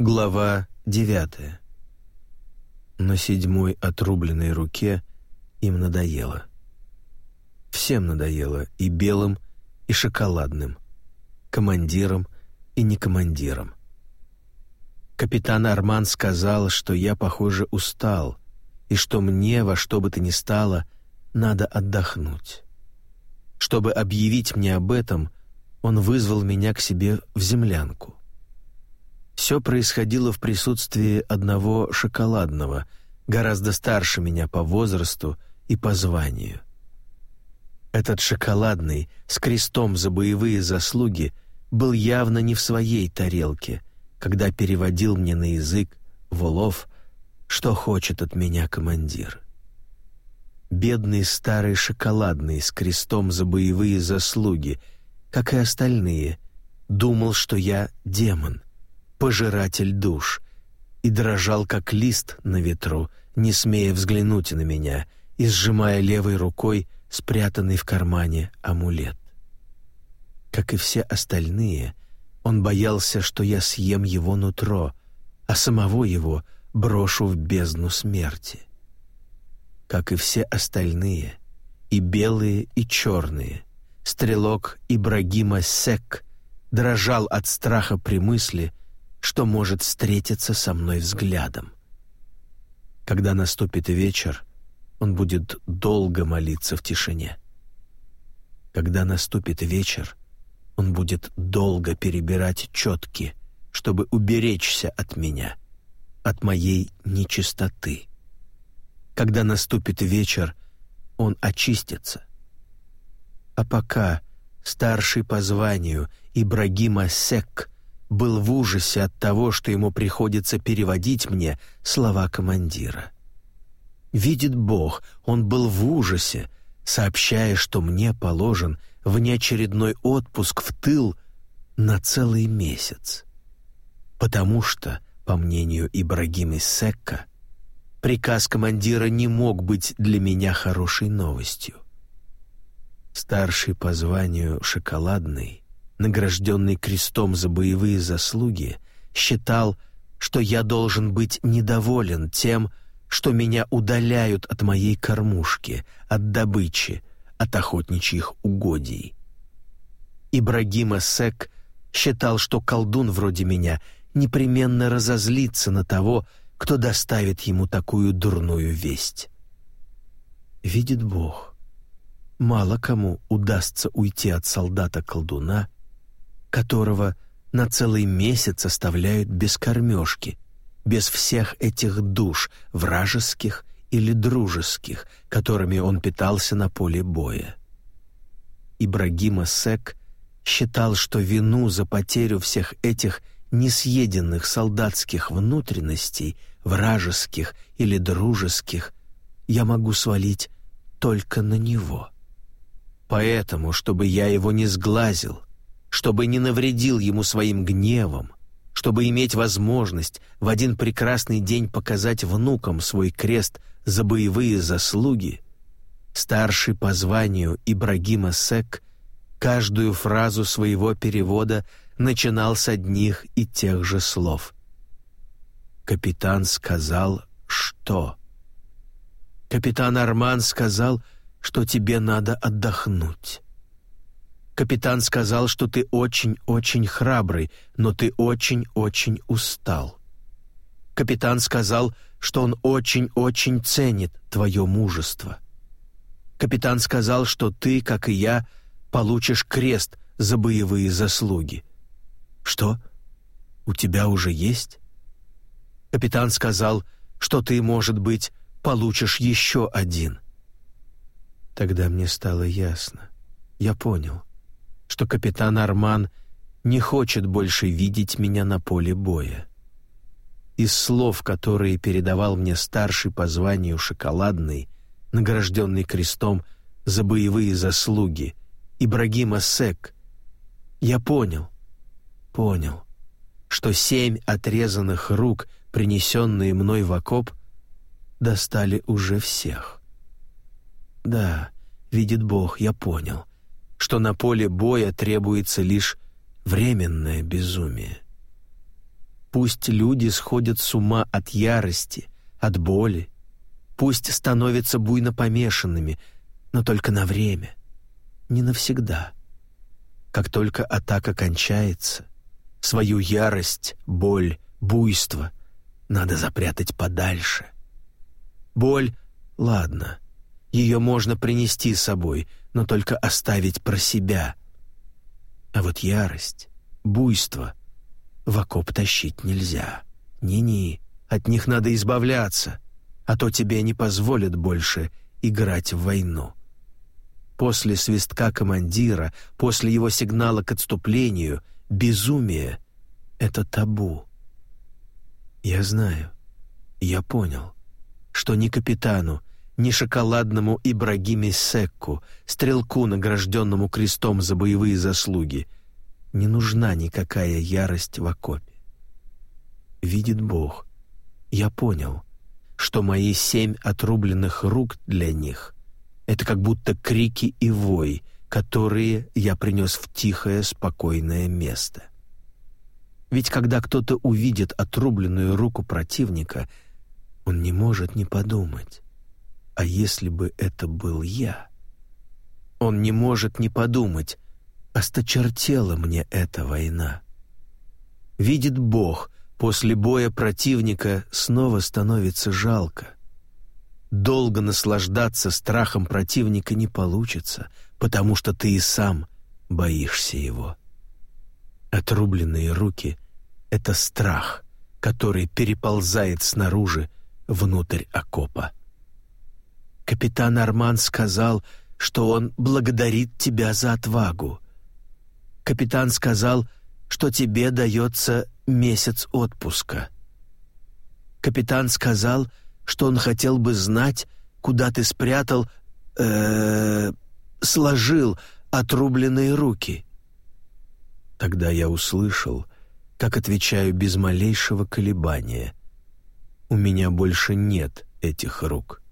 Глава девятая. На седьмой отрубленной руке им надоело. Всем надоело, и белым, и шоколадным, командиром и не командиром. Капитан Арман сказал, что я, похоже, устал, и что мне во что бы то ни стало надо отдохнуть. Чтобы объявить мне об этом, он вызвал меня к себе в землянку. Все происходило в присутствии одного шоколадного, гораздо старше меня по возрасту и по званию. Этот шоколадный, с крестом за боевые заслуги, был явно не в своей тарелке, когда переводил мне на язык Волов, что хочет от меня командир. Бедный старый шоколадный с крестом за боевые заслуги, как и остальные, думал, что я демон — пожиратель душ, и дрожал, как лист на ветру, не смея взглянуть на меня и сжимая левой рукой спрятанный в кармане амулет. Как и все остальные, он боялся, что я съем его нутро, а самого его брошу в бездну смерти. Как и все остальные, и белые, и черные, стрелок Ибрагима Сек дрожал от страха при мысли, что может встретиться со мной взглядом. Когда наступит вечер, он будет долго молиться в тишине. Когда наступит вечер, он будет долго перебирать четки, чтобы уберечься от меня, от моей нечистоты. Когда наступит вечер, он очистится. А пока старший по званию Ибрагима Сек был в ужасе от того, что ему приходится переводить мне слова командира. Видит Бог, он был в ужасе, сообщая, что мне положен внеочередной отпуск в тыл на целый месяц. Потому что, по мнению Ибрагима Секка, приказ командира не мог быть для меня хорошей новостью. Старший по званию «Шоколадный» награжденный крестом за боевые заслуги, считал, что я должен быть недоволен тем, что меня удаляют от моей кормушки, от добычи, от охотничьих угодий. Ибрагима Сек считал, что колдун вроде меня непременно разозлится на того, кто доставит ему такую дурную весть. Видит Бог, мало кому удастся уйти от солдата-колдуна которого на целый месяц оставляют без кормежки, без всех этих душ, вражеских или дружеских, которыми он питался на поле боя. Ибрагима Сек считал, что вину за потерю всех этих несъеденных солдатских внутренностей, вражеских или дружеских, я могу свалить только на него. Поэтому, чтобы я его не сглазил, чтобы не навредил ему своим гневом, чтобы иметь возможность в один прекрасный день показать внукам свой крест за боевые заслуги, старший по званию Ибрагима Сек каждую фразу своего перевода начинал с одних и тех же слов. Капитан сказал, что... Капитан Арман сказал, что тебе надо отдохнуть. Капитан сказал, что ты очень-очень храбрый, но ты очень-очень устал. Капитан сказал, что он очень-очень ценит твое мужество. Капитан сказал, что ты, как и я, получишь крест за боевые заслуги. Что? У тебя уже есть? Капитан сказал, что ты, может быть, получишь еще один. Тогда мне стало ясно. Я понял что капитан Арман не хочет больше видеть меня на поле боя. Из слов, которые передавал мне старший по званию шоколадный, награжденный крестом за боевые заслуги, Ибрагима Сек, я понял, понял, что семь отрезанных рук, принесенные мной в окоп, достали уже всех. Да, видит Бог, я понял что на поле боя требуется лишь временное безумие. Пусть люди сходят с ума от ярости, от боли. Пусть становятся буйно помешанными, но только на время, не навсегда. Как только атака кончается, свою ярость, боль, буйство надо запрятать подальше. Боль, ладно, ее можно принести с собой, но только оставить про себя. А вот ярость, буйство в окоп тащить нельзя. Ни-ни, от них надо избавляться, а то тебе не позволят больше играть в войну. После свистка командира, после его сигнала к отступлению, безумие — это табу. Я знаю, я понял, что ни капитану, ни шоколадному Ибрагиме Секку, стрелку, награжденному крестом за боевые заслуги, не нужна никакая ярость в окопе. Видит Бог, я понял, что мои семь отрубленных рук для них — это как будто крики и вой, которые я принес в тихое, спокойное место. Ведь когда кто-то увидит отрубленную руку противника, он не может не подумать, а если бы это был я? Он не может не подумать, осточертела мне эта война. Видит Бог, после боя противника снова становится жалко. Долго наслаждаться страхом противника не получится, потому что ты и сам боишься его. Отрубленные руки — это страх, который переползает снаружи внутрь окопа. Капитан Арман сказал, что он благодарит тебя за отвагу. Капитан сказал, что тебе дается месяц отпуска. Капитан сказал, что он хотел бы знать, куда ты спрятал, э, -э сложил отрубленные руки. Тогда я услышал, как отвечаю без малейшего колебания. У меня больше нет этих рук.